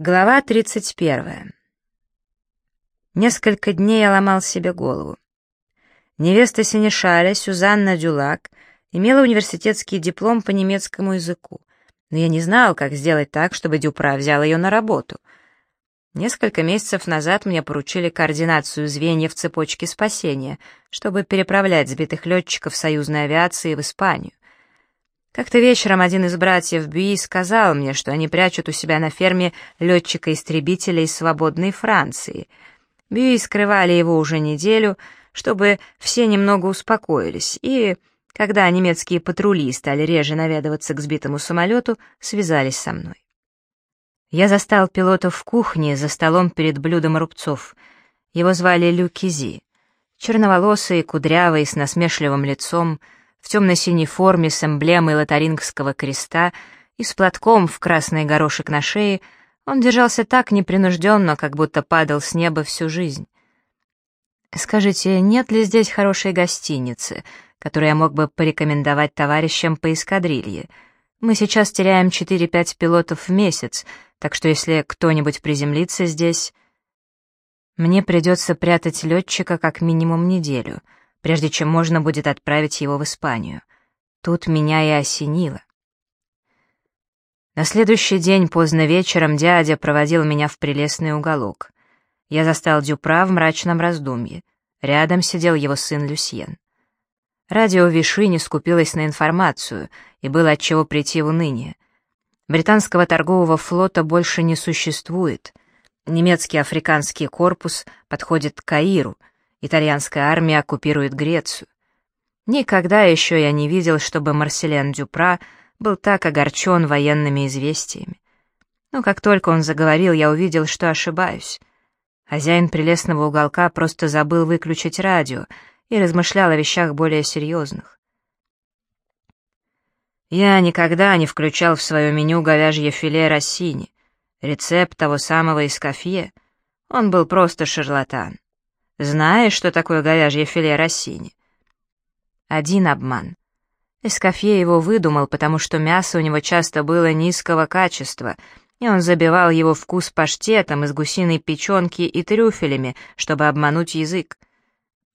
Глава 31. Несколько дней я ломал себе голову. Невеста Синешаля, Сюзанна Дюлак, имела университетский диплом по немецкому языку, но я не знал, как сделать так, чтобы Дюпра взял ее на работу. Несколько месяцев назад мне поручили координацию звеньев цепочки спасения, чтобы переправлять сбитых летчиков союзной авиации в Испанию. Как-то вечером один из братьев Бюи сказал мне, что они прячут у себя на ферме летчика-истребителя из свободной Франции. Бюи скрывали его уже неделю, чтобы все немного успокоились, и, когда немецкие патрули стали реже наведываться к сбитому самолету, связались со мной. Я застал пилота в кухне за столом перед блюдом рубцов. Его звали Лю Кизи. Черноволосый, кудрявый, с насмешливым лицом — в темно-синей форме с эмблемой лотарингского креста и с платком в красный горошек на шее, он держался так непринужденно, как будто падал с неба всю жизнь. «Скажите, нет ли здесь хорошей гостиницы, которую я мог бы порекомендовать товарищам по эскадрилье? Мы сейчас теряем 4-5 пилотов в месяц, так что если кто-нибудь приземлится здесь...» «Мне придется прятать летчика как минимум неделю», прежде чем можно будет отправить его в Испанию. Тут меня и осенило. На следующий день поздно вечером дядя проводил меня в прелестный уголок. Я застал Дюпра в мрачном раздумье. Рядом сидел его сын Люсьен. Радио Виши не скупилось на информацию, и было отчего прийти в уныние. Британского торгового флота больше не существует. Немецкий африканский корпус подходит к Каиру — Итальянская армия оккупирует Грецию. Никогда еще я не видел, чтобы Марселен Дюпра был так огорчен военными известиями. Но как только он заговорил, я увидел, что ошибаюсь. Хозяин прелестного уголка просто забыл выключить радио и размышлял о вещах более серьезных. Я никогда не включал в свое меню говяжье филе Россини, рецепт того самого из кофе. Он был просто шарлатан. Знаешь, что такое говяжье филе Россини?» Один обман. Эскофье его выдумал, потому что мясо у него часто было низкого качества, и он забивал его вкус паштетом из гусиной печенки и трюфелями, чтобы обмануть язык.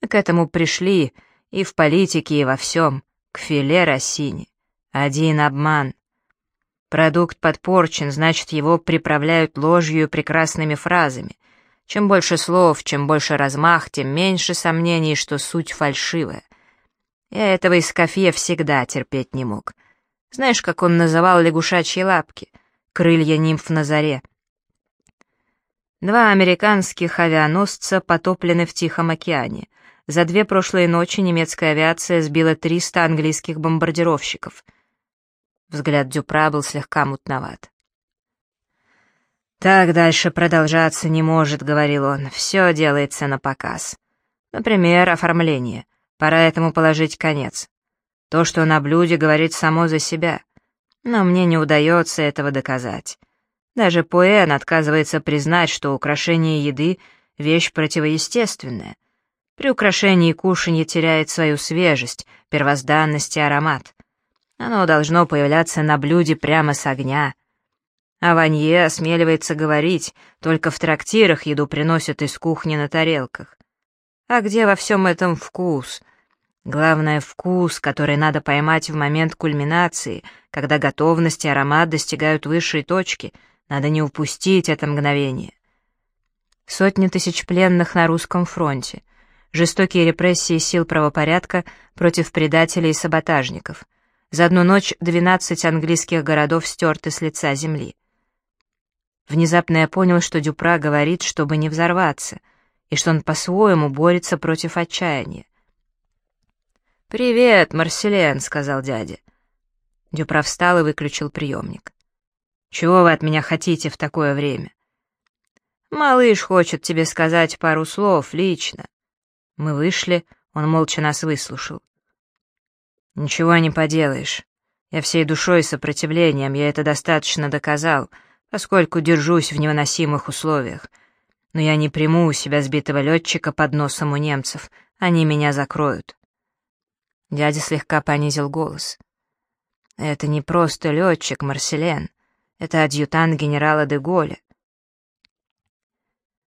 к этому пришли и в политике, и во всем, к филе Россини. Один обман. Продукт подпорчен, значит, его приправляют ложью и прекрасными фразами. Чем больше слов, чем больше размах, тем меньше сомнений, что суть фальшивая. Я этого из кофе всегда терпеть не мог. Знаешь, как он называл лягушачьи лапки? Крылья нимф на заре. Два американских авианосца потоплены в Тихом океане. За две прошлые ночи немецкая авиация сбила 300 английских бомбардировщиков. Взгляд Дюпра был слегка мутноват. «Так дальше продолжаться не может», — говорил он. «Все делается на показ. Например, оформление. Пора этому положить конец. То, что на блюде, говорит само за себя. Но мне не удается этого доказать. Даже Пуэн отказывается признать, что украшение еды — вещь противоестественная. При украшении кушанье теряет свою свежесть, первозданность и аромат. Оно должно появляться на блюде прямо с огня — а Ванье осмеливается говорить, только в трактирах еду приносят из кухни на тарелках. А где во всем этом вкус? Главное — вкус, который надо поймать в момент кульминации, когда готовность и аромат достигают высшей точки. Надо не упустить это мгновение. Сотни тысяч пленных на русском фронте. Жестокие репрессии сил правопорядка против предателей и саботажников. За одну ночь 12 английских городов стерты с лица земли. Внезапно я понял, что Дюпра говорит, чтобы не взорваться, и что он по-своему борется против отчаяния. «Привет, Марселен», — сказал дядя. Дюпра встал и выключил приемник. «Чего вы от меня хотите в такое время?» «Малыш хочет тебе сказать пару слов лично». Мы вышли, он молча нас выслушал. «Ничего не поделаешь. Я всей душой сопротивлением, я это достаточно доказал», поскольку держусь в невыносимых условиях. Но я не приму у себя сбитого летчика под носом у немцев, они меня закроют. Дядя слегка понизил голос. Это не просто летчик, Марселен, это адъютант генерала де Голля.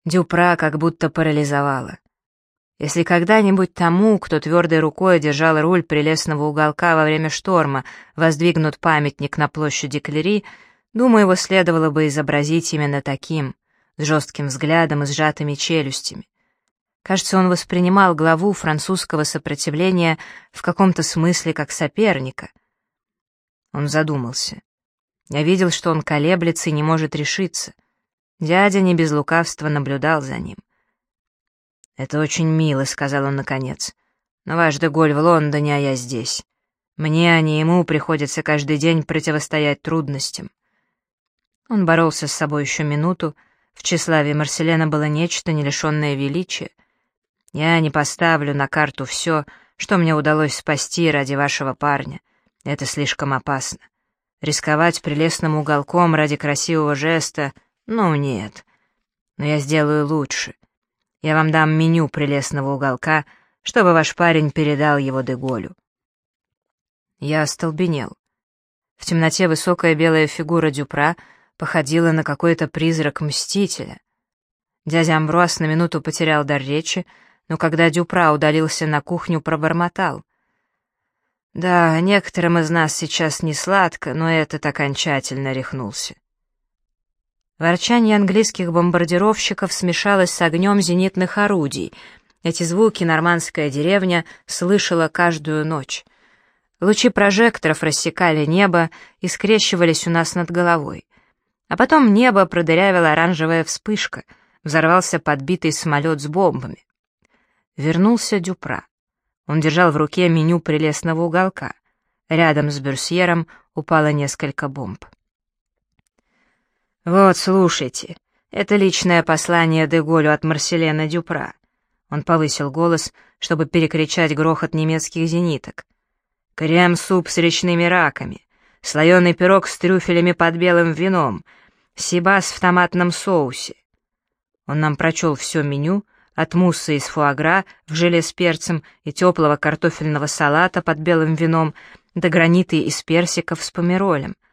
Дюпра как будто парализовала. Если когда-нибудь тому, кто твердой рукой держал руль прелестного уголка во время шторма, воздвигнут памятник на площади Клери, думаю, его следовало бы изобразить именно таким, с жестким взглядом и сжатыми челюстями. Кажется, он воспринимал главу французского сопротивления в каком-то смысле как соперника. Он задумался. Я видел, что он колеблется и не может решиться. Дядя не без лукавства наблюдал за ним. «Это очень мило», — сказал он наконец. «Но ваш Деголь в Лондоне, а я здесь. Мне, а не ему, приходится каждый день противостоять трудностям». Он боролся с собой еще минуту. В тщеславии Марселена было нечто, не лишенное величия. «Я не поставлю на карту все, что мне удалось спасти ради вашего парня. Это слишком опасно. Рисковать прелестным уголком ради красивого жеста — ну нет. Но я сделаю лучше. Я вам дам меню прелестного уголка, чтобы ваш парень передал его Деголю». Я остолбенел. В темноте высокая белая фигура Дюпра походила на какой-то призрак Мстителя. Дядя Амбруас на минуту потерял дар речи, но когда Дюпра удалился на кухню, пробормотал. «Да, некоторым из нас сейчас не сладко, но этот окончательно рехнулся». Ворчание английских бомбардировщиков смешалось с огнем зенитных орудий. Эти звуки нормандская деревня слышала каждую ночь. Лучи прожекторов рассекали небо и скрещивались у нас над головой. А потом небо продырявила оранжевая вспышка, взорвался подбитый самолет с бомбами. Вернулся Дюпра. Он держал в руке меню прелестного уголка. Рядом с Бюрсьером упало несколько бомб. «Вот, слушайте, это личное послание Деголю от Марселена Дюпра». Он повысил голос, чтобы перекричать грохот немецких зениток. «Крем-суп с речными раками, слоеный пирог с трюфелями под белым вином, сибас в томатном соусе». Он нам прочел все меню, от мусса из фуагра в желе с перцем и теплого картофельного салата под белым вином до граниты из персиков с помиролем —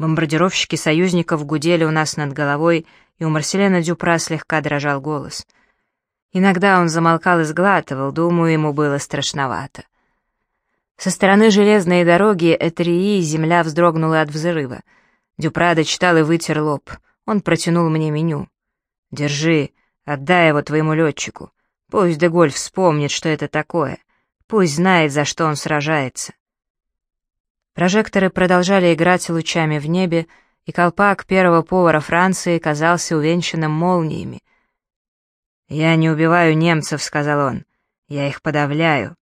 Бомбардировщики союзников гудели у нас над головой, и у Марселена Дюпра слегка дрожал голос. Иногда он замолкал и сглатывал, думаю, ему было страшновато. Со стороны железной дороги Этрии земля вздрогнула от взрыва. Дюпра дочитал и вытер лоб. Он протянул мне меню. «Держи, отдай его твоему летчику. Пусть Деголь вспомнит, что это такое. Пусть знает, за что он сражается». Прожекторы продолжали играть лучами в небе, и колпак первого повара Франции казался увенчанным молниями. «Я не убиваю немцев», — сказал он, — «я их подавляю».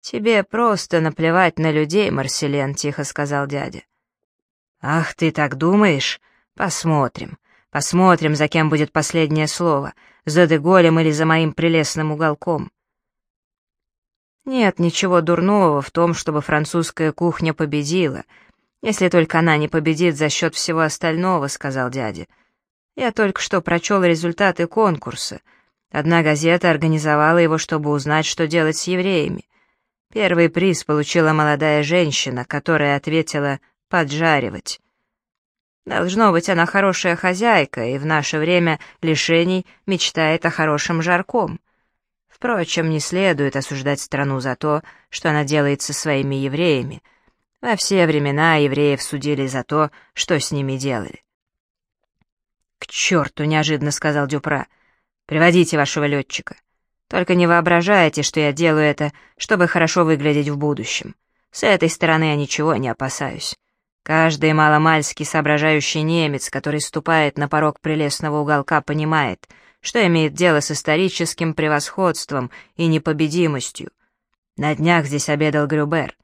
«Тебе просто наплевать на людей, Марселен», — тихо сказал дядя. «Ах, ты так думаешь? Посмотрим. Посмотрим, за кем будет последнее слово, за Деголем или за моим прелестным уголком. Нет ничего дурного в том, чтобы французская кухня победила, если только она не победит за счет всего остального, сказал дядя. Я только что прочел результаты конкурса. Одна газета организовала его, чтобы узнать, что делать с евреями. Первый приз получила молодая женщина, которая ответила «поджаривать». Должно быть, она хорошая хозяйка, и в наше время лишений мечтает о хорошем жарком. Впрочем, не следует осуждать страну за то, что она делает со своими евреями. Во все времена евреев судили за то, что с ними делали. «К черту!» — неожиданно сказал Дюпра. «Приводите вашего летчика. Только не воображайте, что я делаю это, чтобы хорошо выглядеть в будущем. С этой стороны я ничего не опасаюсь. Каждый маломальский соображающий немец, который ступает на порог прелестного уголка, понимает — что имеет дело с историческим превосходством и непобедимостью. На днях здесь обедал Грюбер.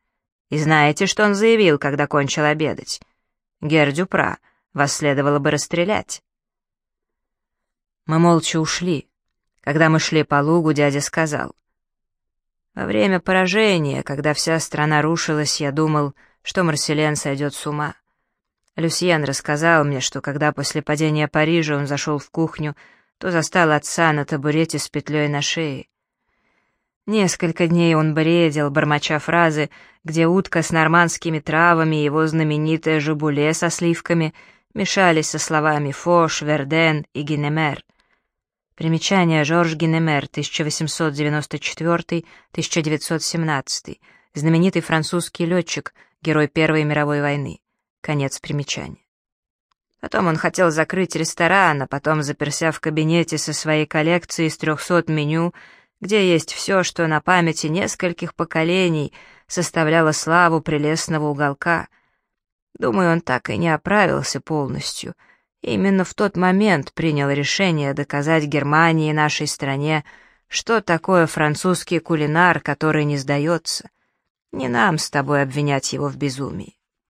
И знаете, что он заявил, когда кончил обедать? Гер Дюпра, вас следовало бы расстрелять. Мы молча ушли. Когда мы шли по лугу, дядя сказал. Во время поражения, когда вся страна рушилась, я думал, что Марселен сойдет с ума. Люсьен рассказал мне, что когда после падения Парижа он зашел в кухню, то застал отца на табурете с петлей на шее. Несколько дней он бредил, бормоча фразы, где утка с нормандскими травами и его знаменитое жабуле со сливками мешались со словами «фош», «верден» и «генемер». Примечание Жорж Генемер, 1894-1917, знаменитый французский летчик, герой Первой мировой войны. Конец примечания. Потом он хотел закрыть ресторан, а потом, заперся в кабинете со своей коллекцией из 300 меню, где есть все, что на памяти нескольких поколений составляло славу прелестного уголка. Думаю, он так и не оправился полностью. И именно в тот момент принял решение доказать Германии и нашей стране, что такое французский кулинар, который не сдается. Не нам с тобой обвинять его в безумии.